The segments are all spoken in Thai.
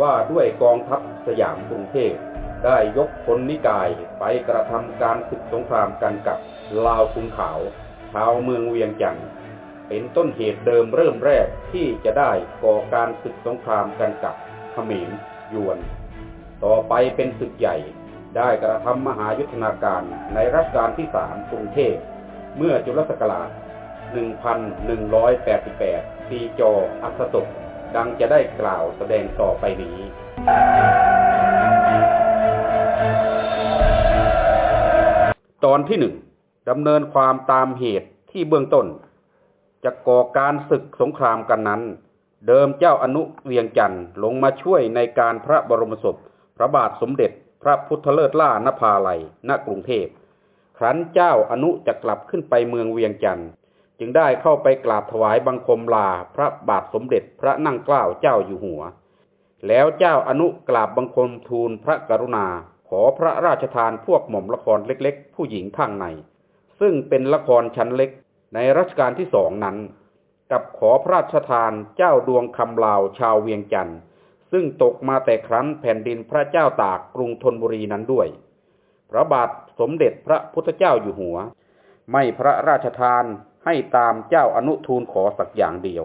ว่าด้วยกองทัพสยามกรุงเทพได้ยกพลนิกายไปกระทำการศึกสงครามกันกับลาวคุนขาว ชาวเมืองเวียงจันทร์เป็นต้นเหตุเดิมเริ่มแรกที่จะได้ก่อการศึกสงครามกันกับเขมรยวน ต่อไปเป็นศึกใหญ่ได้กระทำมหายุทธนาการในรัชกาลที่สามกรุงเทพเมื่อจุลศักราช 1188 ปีจออัสตก ดังจะได้กล่าวแสดงต่อไปนี้ตอนที่หนึ่งดำเนินความตามเหตุที่เบื้องต้น จะก่อการศึกสงครามกันนั้น เดิมเจ้าอนุเวียงจันทร์ลงมาช่วยในการพระบรมศพ พระบาทสมเด็จพระพุทธเลิศล่านภาลัยณกรุงเทพ ครั้นเจ้าอนุจะกลับขึ้นไปเมืองเวียงจันทร์ จึงได้เข้าไปกราบถวายบังคมลาพระบาทสมเด็จพระนั่งเกล้าเจ้าอยู่หัว แล้วเจ้าอนุกราบบังคมทูลพระกรุณา ขอพระราชทานพวกหม่อมละครเล็กๆ ผู้หญิงข้างใน ซึ่งเป็นละครชั้นเล็กในรัชกาลที่สองนั้น กับขอพระราชทานเจ้าดวงคำลาวชาวเวียงจันทร์ซึ่งตกมาแต่ครั้นแผ่นดินพระเจ้าตากกรุงธนบุรีนั้นด้วย พระบาทสมเด็จพระพุทธเจ้าอยู่หัว ไม่พระราชทาน ให้ตามเจ้าอนุทูลขอสักอย่างเดียว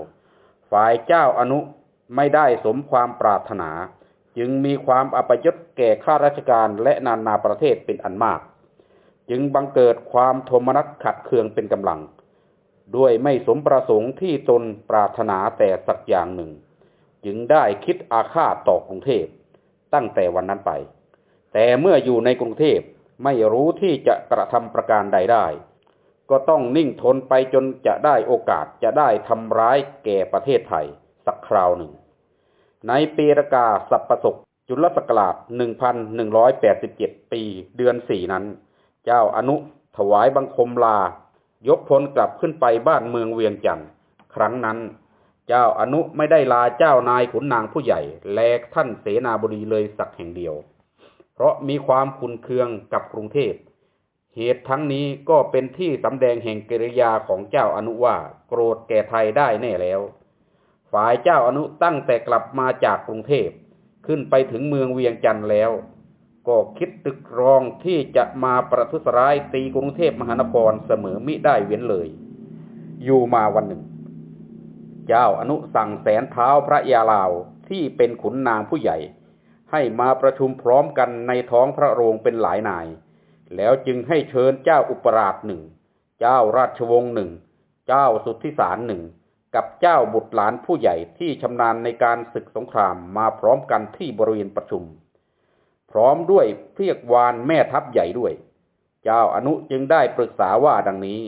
ฝ่ายเจ้าอนุไม่ได้สมความปรารถนา จึงมีความอัปยศแก่ข้าราชการและนานาประเทศเป็นอันมาก จึงบังเกิดความโทมนัสขัดเคืองเป็นกำลัง ด้วยไม่สมประสงค์ที่ตนปรารถนาแต่สักอย่างหนึ่ง จึงได้คิดอาฆาตต่อกรุงเทพตั้งแต่วันนั้นไป แต่เมื่ออยู่ในกรุงเทพไม่รู้ที่จะกระทำประการใดได้ ก็ต้องนิ่งทนไปจนจะได้โอกาสจะได้ทำร้ายแก่ประเทศไทยสักคราวหนึ่ง ในปีรกาสัปปศกจุลศักราช 1187 ปีเดือนสี่นั้น เจ้าอนุถวายบังคมลา ยกพลกลับขึ้นไปบ้านเมืองเวียงจันทร์ครั้งนั้น เจ้าอนุไม่ได้ลาเจ้านายขุนนางผู้ใหญ่ แลกท่านเสนาบดีเลยสักแห่งเดียว เพราะมีความคุนเคืองกับกรุงเทพ เหตุทั้งนี้ก็เป็นที่สำแดงแห่งกิริยาของเจ้าอนุว่า โกรธแก่ไทยได้แน่แล้ว ฝ่ายเจ้าอนุตั้งแต่กลับมาจากกรุงเทพขึ้นไปถึงเมืองเวียงจันทร์แล้ว ก็คิดตึกรองที่จะมาประทุษร้ายตีกรุงเทพมหานครเสมอมิได้เว้นเลย อยู่มาวันหนึ่ง เจ้าอนุสั่งแสนเท้าพระยาลาวที่เป็นขุนนางผู้ใหญ่ ให้มาประชุมพร้อมกันในท้องพระโรงเป็นหลายนาย แล้วจึงให้เชิญเจ้าอุปราชหนึ่ง เจ้าราชวงศ์หนึ่ง เจ้าสุทธิสารหนึ่ง กับเจ้าบุตรหลานผู้ใหญ่ที่ชำนาญในการศึกสงครามมาพร้อมกันที่บริเวณประชุม พร้อมด้วยเพียกวานแม่ทัพใหญ่ด้วย เจ้าอนุจึงได้ปรึกษาว่าดังนี้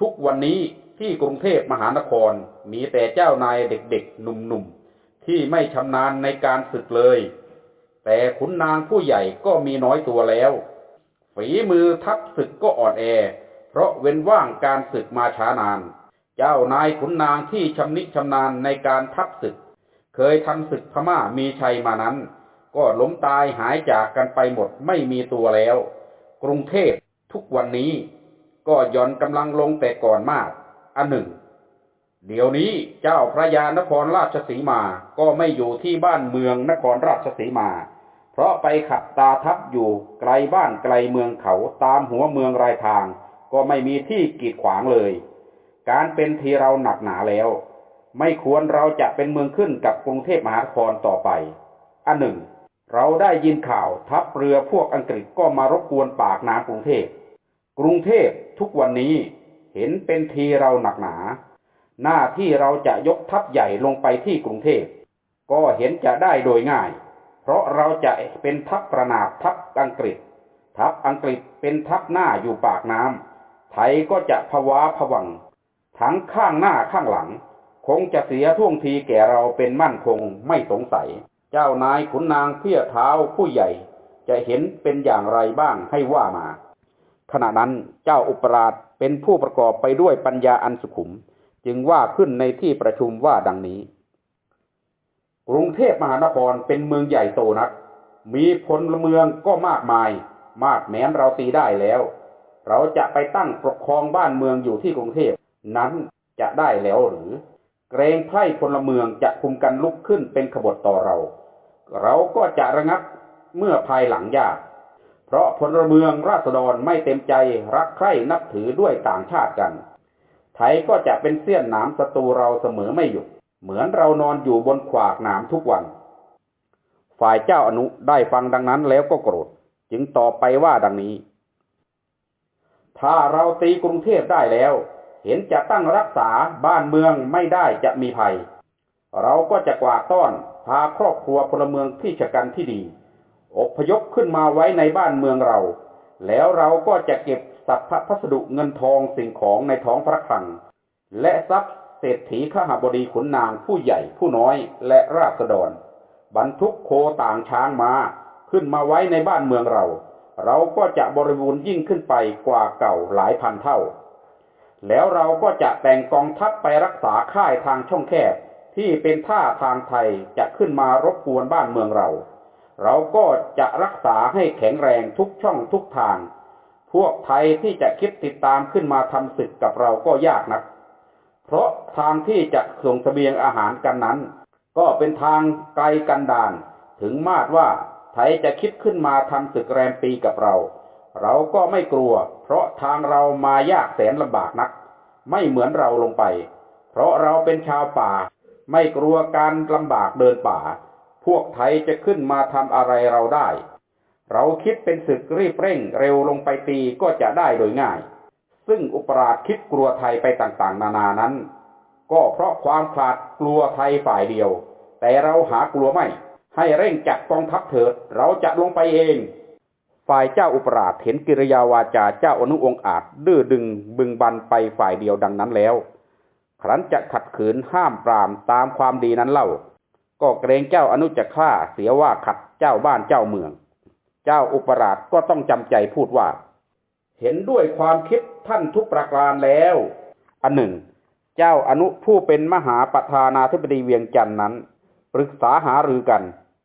ทุกวันนี้ที่กรุงเทพมหานครมีแต่เจ้านายเด็กๆ หนุ่มๆ ที่ไม่ชำนาญในการศึกเลย แต่ขุนนางผู้ใหญ่ก็มีน้อยตัวแล้ว ฝีมือทัพศึกก็อ่อนแอ เพราะเว้นว่างการศึกมาช้านาน เจ้านายขุนนางที่ชำนิชำนาญในการทัพศึก เคยทำศึกพม่ามีชัยมานั้น ก็ล้มตายหายจากกันไปหมดไม่มีตัวแล้ว กรุงเทพทุกวันนี้ ก็ย่อนกำลังลงแต่ก่อนมาก อันหนึ่ง เดี๋ยวนี้เจ้าพระยานครราชสีมาก็ไม่อยู่ที่บ้านเมืองนครราชสีมา เพราะไปขับตาทับอยู่ไกลบ้านไกลเมืองเขาตามหัวเมืองรายทาง ก็ไม่มีที่กีดขวางเลย การเป็นทีเราหนักหนาแล้ว ไม่ควรเราจะเป็นเมืองขึ้นกับกรุงเทพมหานครต่อไป อันหนึ่ง เราได้ยินข่าวทัพเรือพวกอังกฤษก็มารบกวนปากน้ำกรุงเทพ กรุงเทพทุกวันนี้เห็นเป็นทีเราหนักหนา หน้าที่เราจะยกทัพใหญ่ลงไปที่กรุงเทพ ก็เห็นจะได้โดยง่าย เพราะเราจะเป็นทัพประนาบทัพอังกฤษ ทัพอังกฤษเป็นทัพหน้าอยู่ปากน้ำไทยก็จะภวะผวัง ทั้งข้างหน้าข้างหลัง คงจะเสียท่วงทีแก่เราเป็นมั่นคงไม่สงสัย เจ้านายขุนนางเพียเท้าผู้ใหญ่ จะเห็นเป็นอย่างไรบ้างให้ว่ามา ขณะนั้นเจ้าอุปราชเป็นผู้ประกอบไปด้วยปัญญาอันสุขุม จึงว่าขึ้นในที่ประชุมว่าดังนี้ กรุงเทพมหานครเป็นเมืองใหญ่โตนัก มีพลเมืองก็มากมาย มากแม้นเราตีได้แล้ว เราจะไปตั้งปกครองบ้านเมืองอยู่ที่กรุงเทพนั้นจะได้แล้วหรือ เกรงไพร่พลเมืองจะคุมกันลุกขึ้นเป็นขบฏต่อเรา เราก็จะระงับเมื่อภายหลังยาก เพราะพลเมืองราษฎรไม่เต็มใจรักใคร่นับถือด้วยต่างชาติกัน ไทยก็จะเป็นเสี้ยนหนามศัตรูเราเสมอไม่หยุด เหมือนเรานอนอยู่บนขวากหนามทุกวัน ฝ่ายเจ้าอนุได้ฟังดังนั้นแล้วก็โกรธ จึงตอบไปว่าดังนี้ ถ้าเราตีกรุงเทพได้แล้ว เห็นจะตั้งรักษาบ้านเมืองไม่ได้จะมีภัย เราก็จะกวาดต้อนพาครอบครัวพลเมืองที่ชะกันที่ดีอพยพขึ้นมาไว้ในบ้านเมืองเรา แล้วเราก็จะเก็บสัพพพัสดุเงินทองสิ่งของในท้องพระคลัง และทรัพย์ เศรษฐีข้าหบดีขุนนางผู้ใหญ่ผู้น้อยและราษฎร บรรทุกโคต่างช้างมาขึ้นมาไว้ในบ้านเมืองเรา เราก็จะบริบูรณ์ยิ่งขึ้นไปกว่าเก่าหลายพันเท่า แล้วเราก็จะแต่งกองทัพไปรักษาค่ายทางช่องแคบที่เป็นท่าทางไทยจะขึ้นมารบกวนบ้านเมืองเรา เราก็จะรักษาให้แข็งแรงทุกช่องทุกทาง พวกไทยที่จะคิดติดตามขึ้นมาทำศึกกับเราก็ยากนัก เพราะทางที่จะส่งสเสบียงอาหารกันนั้น ก็เป็นทางไกลกันดานถึงมาดว่าไทยจะคิดขึ้นมาทำศึกแรมปีกับเรา เราก็ไม่กลัว เพราะทางเรามายากแสนลำบากนัก ไม่เหมือนเราลงไป เพราะเราเป็นชาวป่า ไม่กลัวการลำบากเดินป่า พวกไทยจะขึ้นมาทำอะไรเราได้ เราคิดเป็นศึกรีบเร่งเร็วลงไปตีก็จะได้โดยง่าย ซึ่งอุปราชคิดกลัวไทยไปต่างๆ นานานั้น ก็เพราะความขาดกลัวไทยฝ่ายเดียว แต่เราหากลัวไม่ ให้เร่งจัดกองทัพเถิด เราจะลงไปเอง ฝ่ายเจ้าอุปราชเห็นกิริยาวาจาเจ้าอนุองค์อาจดื้อดึงบึงบันไปฝ่ายเดียวดังนั้นแล้ว ครั้นจะขัดขืนห้ามปรามตามความดีนั้นเล่า ก็เกรงเจ้าอนุจะฆ่าเสียว่าขัดเจ้าบ้านเจ้าเมือง เจ้าอุปราชก็ต้องจำใจพูดว่า เห็นด้วยความคิดท่านทุกประการแล้ว อันหนึ่ง เจ้าอนุผู้เป็นมหาประธานาธิบดีเวียงจันทร์นั้น ปรึกษาหารือกัน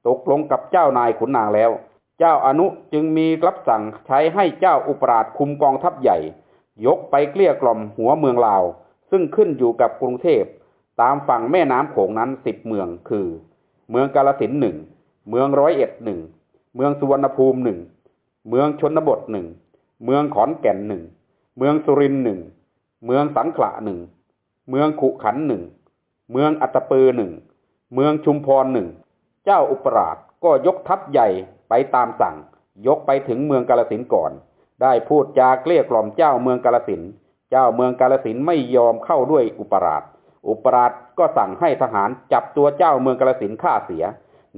ตกลงกับเจ้านายขุนนางแล้ว เจ้าอนุจึงมีรับสั่งใช้ให้เจ้าอุปราชคุมกองทัพใหญ่ ยกไปเกลี้ยกล่อมหัวเมืองลาว ซึ่งขึ้นอยู่กับกรุงเทพตามฝั่งแม่น้ำโขงนั้นสิบเมืองคือ เมืองกาลสินหนึ่งเมืองร้อยเอ็ดหนึ่งเมืองสุวรรณภูมิหนึ่งเมืองชนบทหนึ่ง เมืองขอนแก่นหนึ่ง เมืองสุรินหนึ่ง เมืองสังขละหนึ่ง เมืองขุขันหนึ่ง เมืองอัตปือหนึ่ง เมืองชุมพรหนึ่ง เจ้าอุปราชก็ยกทัพใหญ่ไปตามสั่ง ยกไปถึงเมืองกาลสินก่อน ได้พูดจาเกลี้ยกล่อมเจ้าเมืองกาลสิน เจ้าเมืองกาลสินไม่ยอมเข้าด้วยอุปราช อุปราชก็สั่งให้ทหารจับตัวเจ้าเมืองกาลสินฆ่าเสีย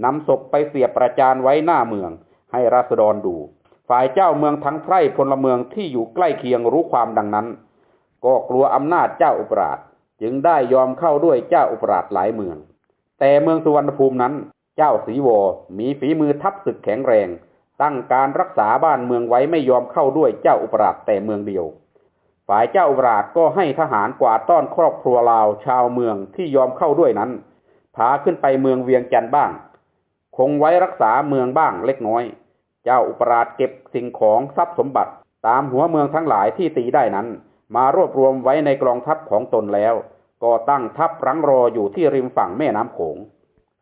นำศพไปเสียประจานไว้หน้าเมือง ให้ราษฎรดู ฝ่ายเจ้าเมืองทั้งไพร่พลเมืองที่อยู่ใกล้เคียงรู้ความดังนั้น ก็กลัวอำนาจเจ้าอุปราชจึงได้ยอมเข้าด้วยเจ้าอุปราชหลายเมือง แต่เมืองสุวรรณภูมินั้น เจ้าศรีวอมีฝีมือทัพศึกแข็งแรง ตั้งการรักษาบ้านเมืองไว้ไม่ยอมเข้าด้วยเจ้าอุปราชแต่เมืองเดียว ฝ่ายเจ้าอุปราชก็ให้ทหารกวาดต้อนครอบครัวลาวชาวเมืองที่ยอมเข้าด้วยนั้น พาขึ้นไปเมืองเวียงจันทร์บ้าง คงไว้รักษาเมืองบ้างเล็กน้อย เจ้าอุปราชเก็บสิ่งของทรัพย์สมบัติ ตามหัวเมืองทั้งหลายที่ตีได้นั้น มารวบรวมไว้ในกองทัพของตนแล้ว ก็ตั้งทัพรังรออยู่ที่ริมฝั่งแม่น้ำโขง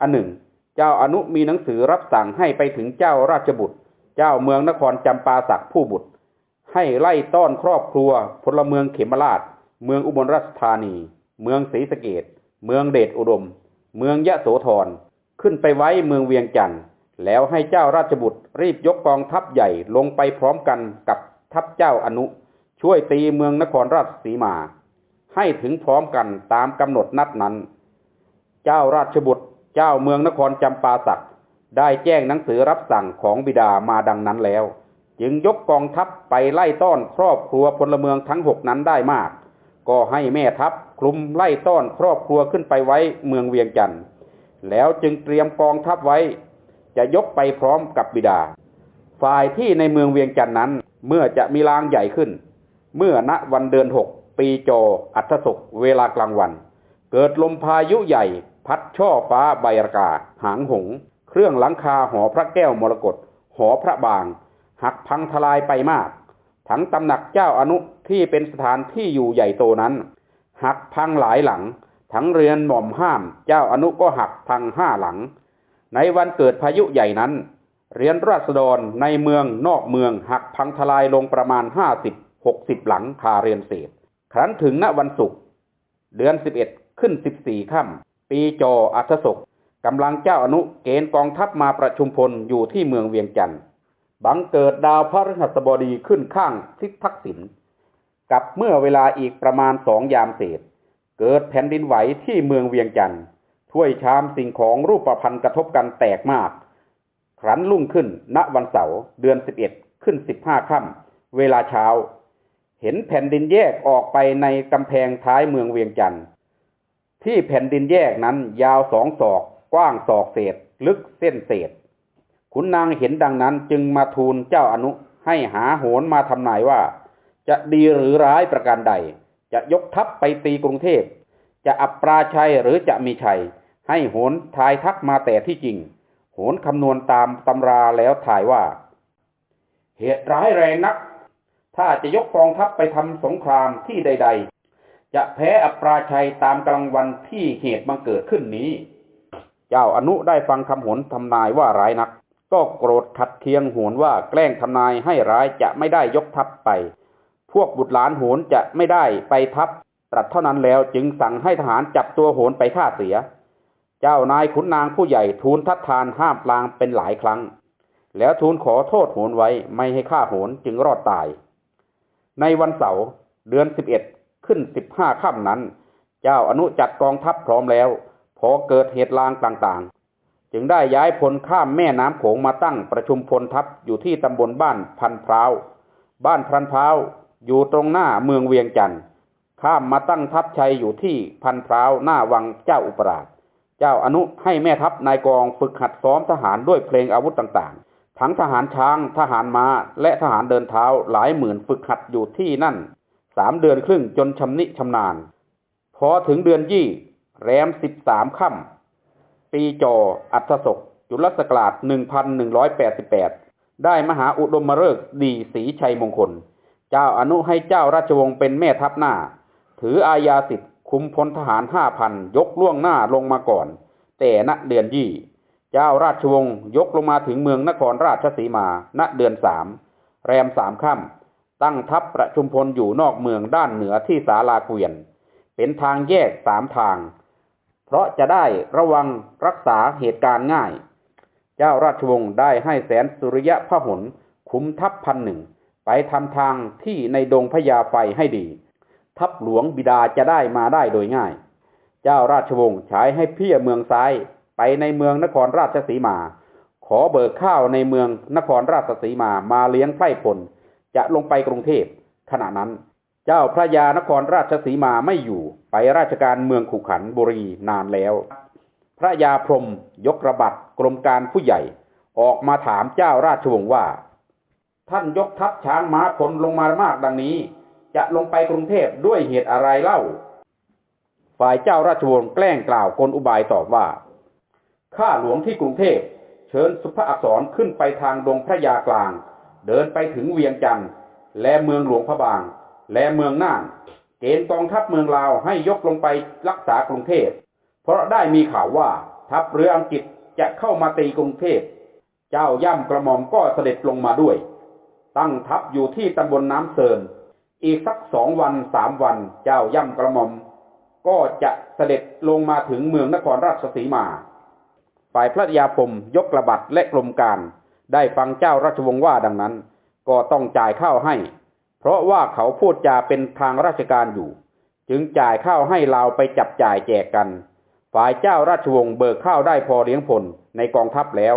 อันหนึ่ง เจ้าอนุมีหนังสือรับสั่งให้ไปถึงเจ้าราชบุตร เจ้าเมืองนครจำปาสักผู้บุตร ให้ไล่ต้อนครอบครัวพลเมืองเขมราช เมืองอุบลราชธานี เมืองศรีสะเกดเมืองเดชอุดม เมืองยะโสธรขึ้นไปไว้เมืองเวียงจันทร์ แล้วให้เจ้าราชบุตรรีบยกกองทัพใหญ่ลงไปพร้อมกันกับทัพเจ้าอนุ ช่วยตีเมืองนครราชสีมา ให้ถึงพร้อมกันตามกำหนดนัดนั้น เจ้าราชบุตรเจ้าเมืองนครจำปาสักได้แจ้งหนังสือรับสั่งของบิดามาดังนั้นแล้ว จึงยกกองทัพไปไล่ต้อนครอบครัวพลเมืองทั้งหกนั้นได้มาก ก็ให้แม่ทัพคลุมไล่ต้อนครอบครัวขึ้นไปไว้เมืองเวียงจันทร์แล้วจึงเตรียมกองทัพไว้ จะยกไปพร้อมกับบิดา ฝ่ายที่ในเมืองเวียงจันทร์นั้น เมื่อจะมีลางใหญ่ขึ้น เมื่อณวันเดือนหกปีโจอัศศกเวลากลางวัน เกิดลมพายุใหญ่ พัดช่อฟ้าใบรากา หางหง เครื่องหลังคาหอพระแก้วมรกตหอพระบาง หักพังทลายไปมาก ทั้งตำหนักเจ้าอนุที่เป็นสถานที่อยู่ใหญ่โตนั้น หักพังหลายหลัง ทั้งเรือนหม่อมห้าม เจ้าอนุก็หักพังห้าหลัง ในวันเกิดพายุใหญ่นั้น เรียนราษฎรในเมืองนอกเมืองหักพังทลายลงประมาณห้าสิบหกสิบหลังคาเรียนเศษ ครั้นถึงณวันศุกร์เดือนสิบเอ็ดขึ้นสิบสี่ค่ำปีจออัศศกกำลังเจ้าอนุเกณฑ์กองทัพมาประชุมพลอยู่ที่เมืองเวียงจันทร์บังเกิดดาวพระฤหัสบดีขึ้นข้างทิศทักษิณกับเมื่อเวลาอีกประมาณสองยามเศษ เกิดแผ่นดินไหวที่เมืองเวียงจันทร์ ถ้วยชามสิ่งของรูปประพันธ์กระทบกันแตกมาก ครั้นลุ่งขึ้น ณวันเสาร์เดือนสิบเอ็ดขึ้นสิบห้าค่ำเวลาเช้า เห็นแผ่นดินแยกออกไปในกำแพงท้ายเมืองเวียงจันทร์ที่แผ่นดินแยกนั้นยาวสองศอก กว้างศอกเศษ ลึกเส้นเศษขุนนางเห็นดังนั้นจึงมาทูลเจ้าอนุให้หาโหนมาทำนายว่า จะดีหรือร้ายประการใด จะยกทัพไปตีกรุงเทพ จะอับปราชัยหรือจะมีชัย ให้โหนทายทักมาแต่ที่จริง โหนคำนวณตามตำราแล้วถ่ายว่า เหตุร้ายแรงนัก ถ้าจะยกกองทัพไปทำสงครามที่ใด ๆ จะแพ้อัปราชัยตามกลางวันที่เหตุบังเกิดขึ้นนี้ เจ้าอนุได้ฟังคำโหนทำนายว่าร้ายนัก ก็โกรธขัดเคียงโหนว่าแกล้งทำนายให้ร้ายจะไม่ได้ยกทัพไป พวกบุตรหลานโหนจะไม่ได้ไปทัพตรัสเท่านั้นแล้วจึงสั่งให้ทหารจับตัวโหนไปฆ่าเสีย เจ้านายขุนนางผู้ใหญ่ทูลทัดทานห้ามปลางเป็นหลายครั้ง แล้วทูลขอโทษโหนไว้ไม่ให้ฆ่าโหนจึงรอดตาย ในวันเสาร์เดือนสิบเอ็ดขึ้นสิบห้าค่ำนั้น เจ้าอนุจัดกองทัพพร้อมแล้ว พอเกิดเหตุลางต่างๆ จึงได้ย้ายพลข้ามแม่น้ำโขงมาตั้งประชุมพลทัพอยู่ที่ตำบลบ้านพันพร้าวบ้านพันพร้าวอยู่ตรงหน้าเมืองเวียงจันทร์ข้ามมาตั้งทัพชัยอยู่ที่พันพร้าวหน้าวังเจ้าอุปราช เจ้าอนุให้แม่ทัพนายกองฝึกหัดซ้อมทหารด้วยเพลงอาวุธต่างๆ ทั้งทหารช้าง ทหารมา้า และทหารเดินเท้าหลายหมื่นฝึกหัดอยู่ที่นั่นสามเดือนครึ่งจนชำนิชำนาญ พอถึงเดือนยี่ แรมสิบสามค่ำปีจอ อัศศกจุลศักราชหนึ่งพันหนึ่งร้อยแปดสิบแปดได้มหาอุดมฤกษ์ดีสีชัยมงคล เจ้าอนุให้เจ้าราชวงศ์เป็นแม่ทัพหน้า ถืออาญาสิทธิ์ คุมพลทหารห้าพันยกล่วงหน้าลงมาก่อน แต่ณเดือนยี่ เจ้าราชวงศ์ยกลงมาถึงเมืองนครราชสีมา ณเดือนสาม แรมสามค่ำตั้งทัพประชุมพลอยู่นอกเมืองด้านเหนือที่ศาลาเกวียน เป็นทางแยกสามทาง เพราะจะได้ระวังรักษาเหตุการณ์ง่าย เจ้าราชวงศ์ได้ให้แสนสุริยะพหลคุมทัพพันหนึ่งไปทำทางที่ในดงพญาไฟให้ดี ทัพหลวงบิดาจะได้มาได้โดยง่าย เจ้าราชวงศ์ใช้ให้เพี้ยเมืองซ้ายไปในเมืองนครราชสีมา ขอเบิกข้าวในเมืองนครราชสีมามาเลี้ยงไพร่พล จะลงไปกรุงเทพขณะนั้น เจ้าพระยานครราชสีมาไม่อยู่ไปราชการเมืองขุขันบุรีนานแล้ว พระยาพรมยกระบัดกรมการผู้ใหญ่ ออกมาถามเจ้าราชวงศ์ว่า ท่านยกทัพช้างม้าพลลงมามากดังนี้ จะลงไปกรุงเทพด้วยเหตุอะไรเล่า ฝ่ายเจ้าราชวงศ์แกล้งกล่าวกลอุบายตอบว่า ข้าหลวงที่กรุงเทพเชิญสุภอักษรขึ้นไปทางดงพระยากลาง เดินไปถึงเวียงจันทร์และเมืองหลวงพระบาง และเมืองน่าน เกณฑ์กองทัพเมืองลาวให้ยกลงไปรักษากรุงเทพ เพราะได้มีข่าวว่าทัพเรืออังกฤษจะเข้ามาตีกรุงเทพ เจ้าย่ำกระหม่อมก็เสด็จลงมาด้วย ตั้งทัพอยู่ที่ตำบลน้ำเซิน อีกสักสองวันสามวันเจ้าย่ำกระหม่อม ก็จะเสด็จลงมาถึงเมืองนครราชสีมา ฝ่ายพระยาพรมยกระบัดและกรมการ ได้ฟังเจ้าราชวงศ์ว่าดังนั้น ก็ต้องจ่ายข้าวให้ เพราะว่าเขาพูดจาเป็นทางราชการอยู่ จึงจ่ายข้าวให้เราไปจับจ่ายแจกกัน ฝ่ายเจ้าราชวงศ์เบิกข้าวได้พอเลี้ยงพลในกองทัพแล้ว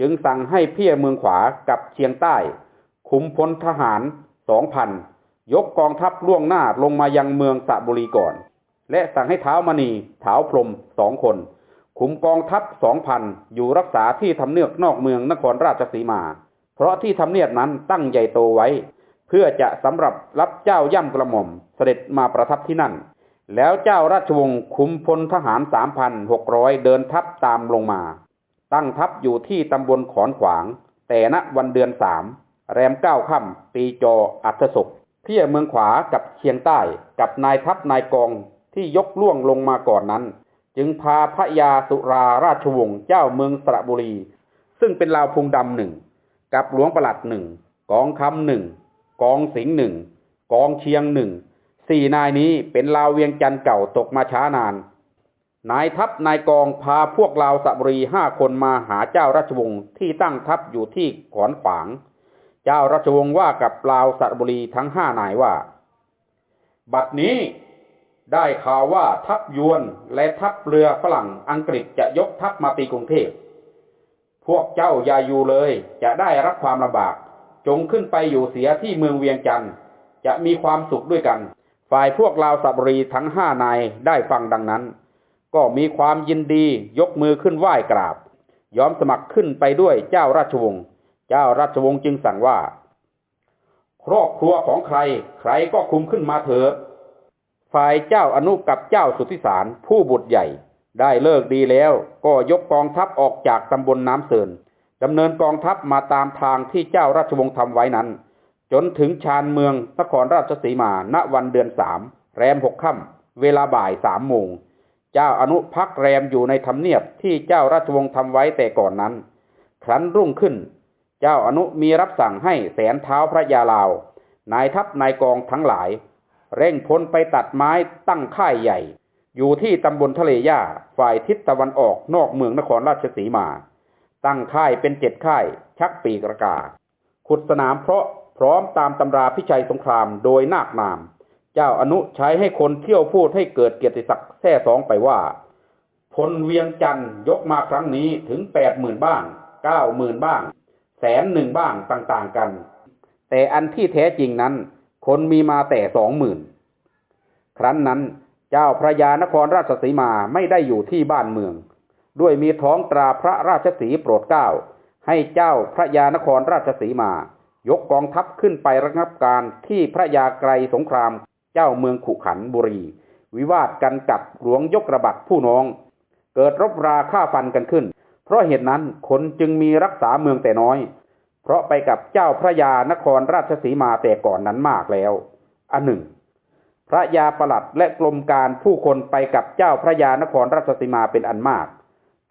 จึงสั่งให้เพี้ยเมืองขวากับเชียงใต้ คุมพลทหารสองพัน ยกกองทัพล่วงหน้าลงมายังเมืองสระบุรีก่อน และสั่งให้เท้ามณีเท้าพรมสองคนคุมกองทัพสองพันอยู่รักษาที่ทำเนียบนอกเมืองนครราชสีมา เพราะที่ทำเนียบนั้นตั้งใหญ่โตไว้ เพื่อจะสำหรับรับเจ้าย่ำกระหม่อมเสด็จมาประทับที่นั่น แล้วเจ้าราชวงศ์คุมพลทหารสามพันหกร้อยเดินทัพตามลงมา ตั้งทัพอยู่ที่ตำบลขอนขวาง แต่ณวันเดือนสามแรมเก้าค่ำปีจออัศศก เที่ยเมืองขวากับเชียงใต้กับนายทัพนายกองที่ยกล่วงลงมาก่อนนั้น จึงพาพระยาสุราราชวงศ์เจ้าเมืองสระบุรี ซึ่งเป็นลาวพุงดำหนึ่งกับหลวงประหลัดหนึ่งกองคำหนึ่งกองสิงห์หนึ่งกองเชียงหนึ่งสี่นายนี้เป็นลาวเวียงจันทร์เก่าตกมาช้านาน นายทัพนายกองพาพวกลาวสระบุรีห้าคนมาหาเจ้าราชวงศ์ที่ตั้งทัพอยู่ที่ขอนขวาง เจ้าราชวงศ์ว่ากับลาวสระบุรีทั้งห้านายว่า บัดนี้ได้ข่าวว่าทัพยวนและทัพเรือฝรั่งอังกฤษจะยกทัพมาตีกรุงเทพ พวกเจ้าอย่าอยู่เลยจะได้รับความลำบาก จงขึ้นไปอยู่เสียที่เมืองเวียงจันทร์จะมีความสุขด้วยกัน ฝ่ายพวกลาวสับรีทั้งห้านายได้ฟังดังนั้น ก็มีความยินดียกมือขึ้นไหว้กราบ ยอมสมัครขึ้นไปด้วยเจ้าราชวงศ์ เจ้าราชวงศ์จึงสั่งว่า ครอบครัวของใคร ใครก็คุมขึ้นมาเถิดฝ่ายเจ้าอนุกับเจ้าสุทธิสารผู้บุตรใหญ่ ได้เลิกดีแล้ว ก็ยกกองทัพออกจากตำบลน้ำเสินดำเนินกองทัพมาตามทางที่เจ้าราชวงศ์ทำไว้นั้น จนถึงชานเมืองนครราชสีมาณวันเดือนสามแรมหกค่ำเวลาบ่ายสามโมงเจ้าอนุพักแรมอยู่ในธรรมเนียบที่เจ้าราชวงศ์ทำไว้แต่ก่อนนั้น ครั้นรุ่งขึ้น เจ้าอนุมีรับสั่งให้แสนเท้าพระยาลาว นายทัพนายกองทั้งหลาย เร่งพ้นไปตัดไม้ตั้งค่ายใหญ่ อยู่ที่ตำบลทะเลย่าฝ่ายทิศตะวันออกนอกเมืองนครราชสีมา ตั้งค่ายเป็นเจ็ดค่าย ชักปีกระกา ขุดสนามเพราะพร้อมตามตำราพิชัยสงครามโดยนาคนาม เจ้าอนุใช้ให้คนเที่ยวพูดให้เกิดเกียรติศักดิ์แท้สองไปว่าพลเวียงจันทร์ยกมาครั้งนี้ถึงแปดหมื่นบ้างเก้าหมื่นบ้าง สนหนึ่งบ้างต่างๆกัน แต่อันที่แท้จริงนั้น คนมีมาแต่สองหมื่นครั้นนั้นเจ้าพระยานครราชสีมาไม่ได้อยู่ที่บ้านเมือง ด้วยมีท้องตราพระราชสีโปรดเกล้าให้เจ้าพระยานครราชสีมา ยกกองทัพขึ้นไประงับการที่พระยาไกรสงคราม เจ้าเมืองขุขันบุรี วิวาทกันกับหลวงยกระบัดผู้น้อง เกิดรบราฆ่าฟันกันขึ้น เพราะเหตุนั้นคนจึงมีรักษาเมืองแต่น้อย เพราะไปกับเจ้าพระยานครราชสีมาแต่ก่อนนั้นมากแล้ว อันหนึ่ง พระยาประหลัดและกรมการผู้คนไปกับเจ้าพระยานครราชสีมาเป็นอันมาก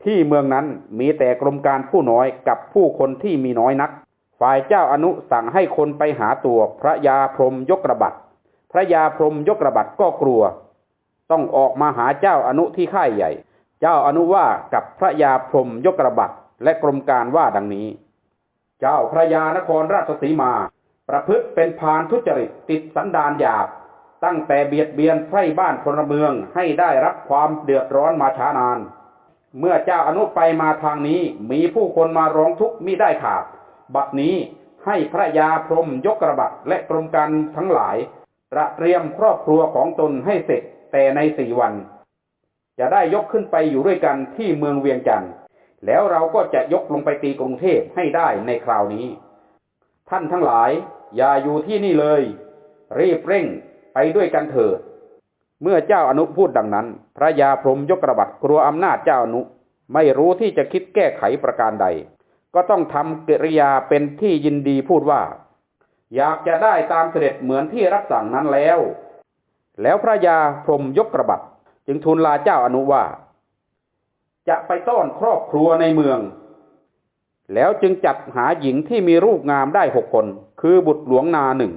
ที่เมืองนั้นมีแต่กรมการผู้น้อยกับผู้คนที่มีน้อยนัก ฝ่ายเจ้าอนุสั่งให้คนไปหาตัวพระยาพรมยกระบัดพระยาพรมยกระบัดก็กลัว ต้องออกมาหาเจ้าอนุที่ค่ายใหญ่ เจ้าอนุว่ากับพระยาพรมยกระบัดและกรมการว่าดังนี้ เจ้าพระยานครราชสีมา ประพฤติเป็นพานทุจริตติดสันดานหยาบ ตั้งแต่เบียดเบียนไพร่บ้านพลเมืองให้ได้รับความเดือดร้อนมาช้านาน เมื่อเจ้าอนุไปมาทางนี้มีผู้คนมาร้องทุกข์มิได้ขาด บัดนี้ให้พระยาพรมยกกระบัดและกรมการทั้งหลาย ระเตรียมครอบครัวของตนให้เสร็จแต่ในสี่วัน จะได้ยกขึ้นไปอยู่ด้วยกันที่เมืองเวียงจันทร์แล้วเราก็จะยกลงไปตีกรุงเทพให้ได้ในคราวนี้ ท่านทั้งหลายอย่าอยู่ที่นี่เลย รีบเร่งไปด้วยกันเถิดเมื่อเจ้าอนุพูดดังนั้น พระยาพรมยกกระบัดกลัวอำนาจเจ้าอนุไม่รู้ที่จะคิดแก้ไขประการใด ก็ต้องทำกิริยาเป็นที่ยินดีพูดว่า อยากจะได้ตามเสด็จเหมือนที่รับสั่งนั้นแล้ว แล้วพระยาพรมยกกระบัด จึงทูลลาเจ้าอนุว่า จะไปต้อนครอบครัวในเมือง แล้วจึงจัดหาหญิงที่มีรูปงามได้หกคน คือบุตรหลวงนาหนึ่ง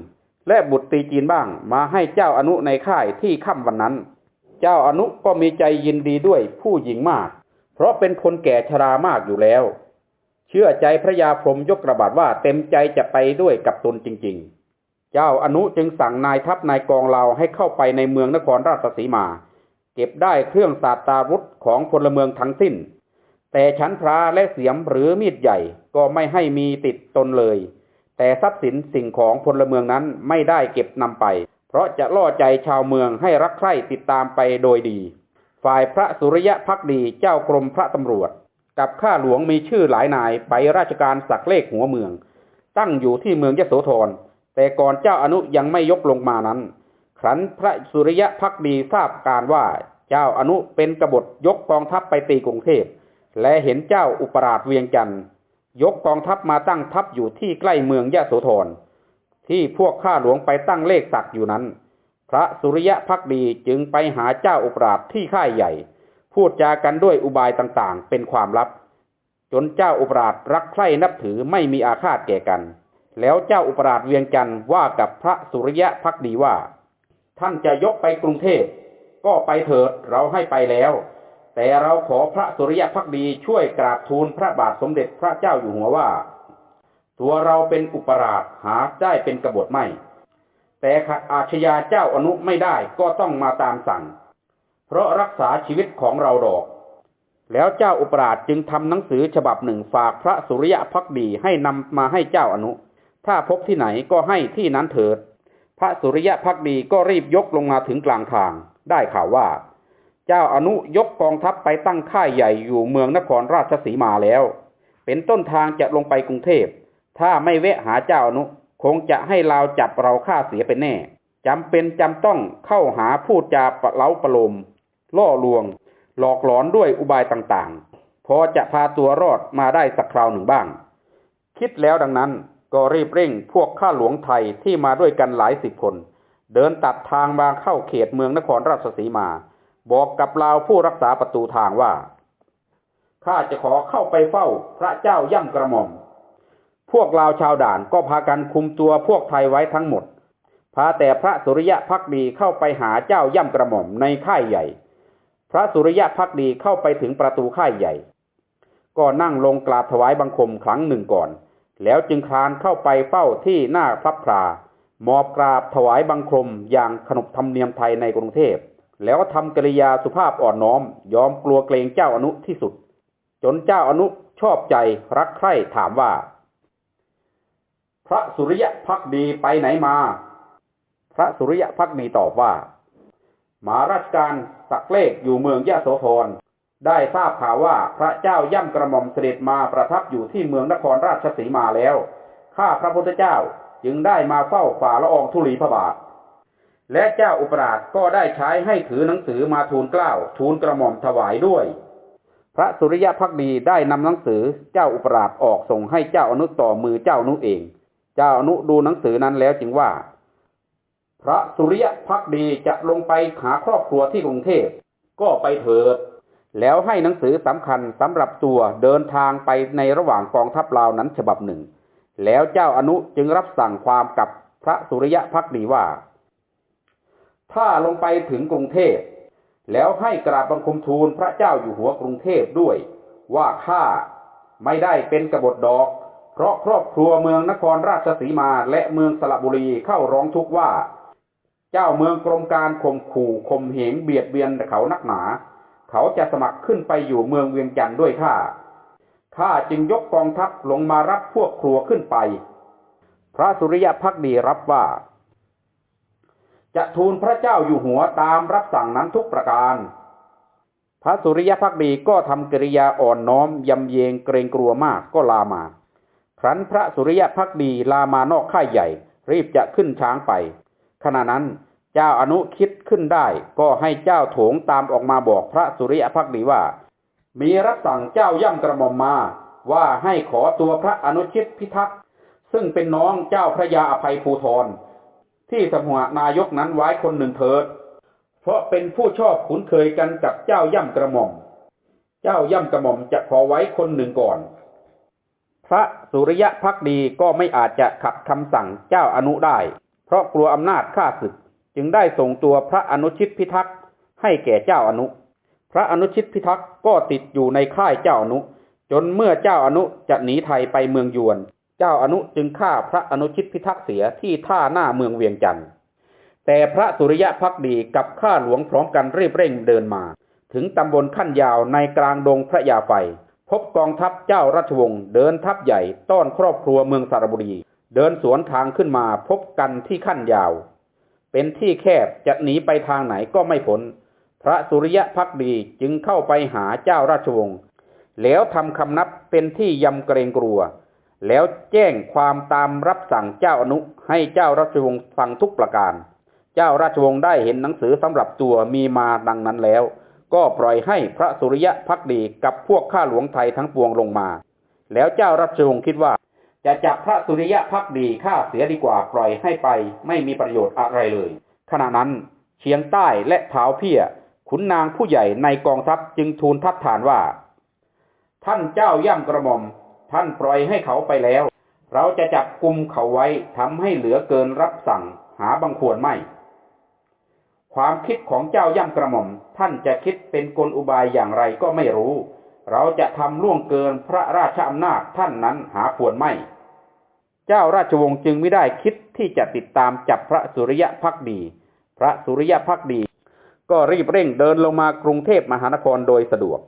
และบุตรตีจีนบ้าง มาให้เจ้าอนุในค่ายที่ค่ำวันนั้น เจ้าอนุก็มีใจยินดีด้วยผู้หญิงมาก เพราะเป็นคนแก่ชรามากอยู่แล้ว เชื่อใจพระยาพรมยกกระบาดว่าเต็มใจจะไปด้วยกับตนจริง ๆ เจ้าอนุจึงสั่งนายทัพนายกองเราให้เข้าไปในเมืองนครราชสีมา เก็บได้เครื่องศาสตาวุธของพลเมืองทั้งสิ้น แต่ชั้นพระและเสียมหรือมีดใหญ่ก็ไม่ให้มีติดตนเลย แต่ทรัพย์สินสิ่งของพลเมืองนั้นไม่ได้เก็บนำไป เพราะจะล่อใจชาวเมืองให้รักใคร่ติดตามไปโดยดี ฝ่ายพระสุริยะพักดีเจ้ากรมพระตำรวจ กับข้าหลวงมีชื่อหลายนายไปราชการสักเลขหัวเมือง ตั้งอยู่ที่เมืองยโสธรแต่ก่อนเจ้าอนุยังไม่ยกลงมานั้น ครั้นพระสุริยะพักดีทราบการว่าเจ้าอนุเป็นกบฏยกกองทัพไปตีกรุงเทพ และเห็นเจ้าอุปราชเวียงจันทร์ยกกองทัพมาตั้งทัพอยู่ที่ใกล้เมืองยะโสธรที่พวกข้าหลวงไปตั้งเลขศักดิ์อยู่นั้น พระสุริยะพักดีจึงไปหาเจ้าอุปราชที่ค่ายใหญ่ พูดจากันด้วยอุบายต่างๆ เป็นความลับ จนเจ้าอุปราชรักใคร่นับถือไม่มีอาฆาตแก่กัน แล้วเจ้าอุปราชเวียงจันทร์ว่ากับพระสุริยะพักดีว่า ท่านจะยกไปกรุงเทพก็ไปเถิดเราให้ไปแล้ว แต่เราขอพระสุริยะพักดีช่วยกราบทูลพระบาทสมเด็จพระเจ้าอยู่หัวว่า ตัวเราเป็นอุปราชหาได้เป็นกบฏไม่ แต่ขัดอาชญาเจ้าอนุไม่ได้ก็ต้องมาตามสั่ง เพราะรักษาชีวิตของเราดอก แล้วเจ้าอุปราชจึงทำหนังสือฉบับหนึ่งฝากพระสุริยะพักดีให้นำมาให้เจ้าอนุ ถ้าพบที่ไหนก็ให้ที่นั้นเถิด พระสุริยะพักดีก็รีบยกลงมาถึงกลางทาง ได้ข่าวว่า เจ้าอนุยกกองทัพไปตั้งค่ายใหญ่อยู่เมืองนครราชสีมาแล้ว เป็นต้นทางจะลงไปกรุงเทพ ถ้าไม่แวะหาเจ้าอนุคงจะให้เราจับเราฆ่าเสียเป็นแน่จำเป็นจำต้องเข้าหาพูดจาปะเล้าประโลม ล่อลวง หลอกหลอนด้วยอุบายต่างๆ พอจะพาตัวรอดมาได้สักคราวหนึ่งบ้าง คิดแล้วดังนั้น ก็รีบเร่งพวกข้าหลวงไทยที่มาด้วยกันหลายสิบคน เดินตัดทางมาเข้าเขตเมืองนครราชสีมา บอกกับลาวผู้รักษาประตูทางว่าข้าจะขอเข้าไปเฝ้าพระเจ้าย่ำกระหม่อม พวกลาวชาวด่านก็พากันคุมตัวพวกไทยไว้ทั้งหมด พาแต่พระสุริยะพักดีเข้าไปหาเจ้าย่ำกระหม่อมในค่ายใหญ่ พระสุริยะพักดีเข้าไปถึงประตูค่ายใหญ่ ก็นั่งลงกราบถวายบังคมครั้งหนึ่งก่อน แล้วจึงคลานเข้าไปเฝ้าที่หน้าพระพรามอบกราบถวายบังคมอย่างขนบธรรมเนียมไทยในกรุงเทพ แล้วทำกริยาสุภาพอ่อนน้อม ยอมกลัวเกรงเจ้าอนุที่สุด จนเจ้าอนุชอบใจรักใคร่ถามว่า พระสุริยะพักดีไปไหนมา พระสุริยะพักดีตอบว่า มาราชการสักเลขอยู่เมืองยะโสธร ได้ทราบข่าวว่าพระเจ้าย่ำกระหม่อมเสด็จมาประทับอยู่ที่เมืองนครราชสีมาแล้ว ข้าพระพุทธเจ้าจึงได้มาเฝ้าฝ่าละอองธุลีพระบาท และเจ้าอุปราชก็ได้ใช้ให้ถือหนังสือมาทูลเกล้าทูลกระหม่อมถวายด้วย พระสุริยะพักดีได้นำหนังสือเจ้าอุปราชออกส่งให้เจ้าอนุต่อมือเจ้าอนุเอง เจ้าอนุดูหนังสือนั้นแล้วจึงว่า พระสุริยะพักดีจะลงไปหาครอบครัวที่กรุงเทพก็ไปเถิด แล้วให้หนังสือสำคัญสำหรับตัวเดินทางไปในระหว่างกองทัพลาวนั้นฉบับหนึ่ง แล้วเจ้าอนุจึงรับสั่งความกับพระสุริยะพักดีว่า ถ้าลงไปถึงกรุงเทพแล้วให้กราบบังคมทูลพระเจ้าอยู่หัวกรุงเทพด้วย ว่าข้าไม่ได้เป็นกบฏดอก เพราะครอบครัวเมืองนครราชสีมาและเมืองสระบุรีเข้าร้องทุกข์ว่า เจ้าเมืองกรมการข่มขู่ข่มเหงเบียดเบียนเขานักหนา เขาจะสมัครขึ้นไปอยู่เมืองเวียงจันทร์ด้วยข้าข้าจึงยกกองทัพลงมารับพวกครัวขึ้นไป พระสุริยะพักดีรับว่า จะทูลพระเจ้าอยู่หัวตามรับสั่งนั้นทุกประการ พระสุริยะพักดีก็ทำกิริยาอ่อนน้อมยำเยงเกรงกลัวมากก็ลามา ครั้นพระสุริยะพักดีลามานอกค่ายใหญ่ รีบจะขึ้นช้างไป ขณะนั้นเจ้าอนุคิด ขึ้นได้ ก็ให้เจ้าโถงตามออกมาบอกพระสุริยะพักดีว่า มีรับสั่งเจ้าย่ำกระหม่อมมา ว่าให้ขอตัวพระอนุชิตพิทักษ์ซึ่งเป็นน้องเจ้าพระยาอภัยภูธรที่สมุหนายกนั้นไว้คนหนึ่งเถิด เพราะเป็นผู้ชอบคุ้นเคยกันกับเจ้าย่ำกระหม่อม เจ้าย่ำกระหม่อมจะขอไว้คนหนึ่งก่อน พระสุริยะพักดีก็ไม่อาจจะขัดคำสั่งเจ้าอนุได้ เพราะกลัวอำนาจข้าศึก จึงได้ส่งตัวพระอนุชิตพิทักษ์ให้แก่เจ้าอนุ พระอนุชิตพิทักษ์ก็ติดอยู่ในค่ายเจ้าอนุ จนเมื่อเจ้าอนุจะหนีไทยไปเมืองยวน เจ้าอนุจึงฆ่าพระอนุชิตพิทักษ์เสียที่ท่าหน้าเมืองเวียงจันทร์แต่พระสุริยะพักดีกับข้าหลวงพร้อมกันรีบเร่งเดินมา ถึงตำบลขั้นยาวในกลางดงพระยาไฟ พบกองทัพเจ้าราชวงศ์เดินทัพใหญ่ต้อนครอบครัวเมืองสระบุรี เดินสวนทางขึ้นมาพบกันที่ขั้นยาว เป็นที่แคบจะหนีไปทางไหนก็ไม่พ้นพระสุริยะพักดีจึงเข้าไปหาเจ้าราชวงศ์แล้วทำคำนับเป็นที่ยำเกรงกลัว แล้วแจ้งความตามรับสั่งเจ้าอนุให้เจ้าราชวงศ์ฟังทุกประการ เจ้าราชวงศ์ได้เห็นหนังสือสำหรับตัวมีมาดังนั้นแล้ว ก็ปล่อยให้พระสุริยะพักดีกับพวกข้าหลวงไทยทั้งปวงลงมา แล้วเจ้าราชวงศ์คิดว่า จะจับพระสุริยะพักดีฆ่าเสียดีกว่าปล่อยให้ไป ไม่มีประโยชน์อะไรเลย ขณะนั้นเชียงใต้และเท้าเพียขุนนางผู้ใหญ่ในกองทัพจึงทูลทัดทานว่า ท่านเจ้าย่ำกระหม่อม ท่านปล่อยให้เขาไปแล้ว เราจะจับกุมเขาไว้ทำให้เหลือเกินรับสั่งหาบังควรไม่ ความคิดของเจ้าย่ำกระหม่อม ท่านจะคิดเป็นกลอุบายอย่างไรก็ไม่รู้ เราจะทำล่วงเกินพระราชอำนาจท่านนั้นหาควรไม่ เจ้าราชวงศ์จึงไม่ได้คิดที่จะติดตามจับพระสุริยะพักดี พระสุริยะพักดี ก็รีบเร่งเดินลงมากรุงเทพมหานครโดยสะดวก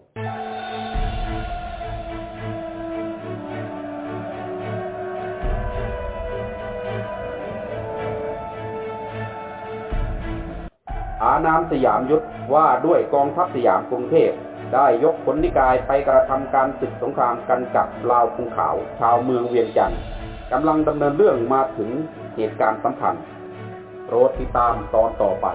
อานามสยามยุทธว่าด้วยกองทัพสยามกรุงเทพได้ยกผลนิกายไปกระทำการศึกสงครามกันกับลาวภูเขาชาวเมืองเวียงจันทร์ กำลังดำเนินเรื่องมาถึงเหตุการณ์สำคัญ โปรดติดตามตอนต่อไป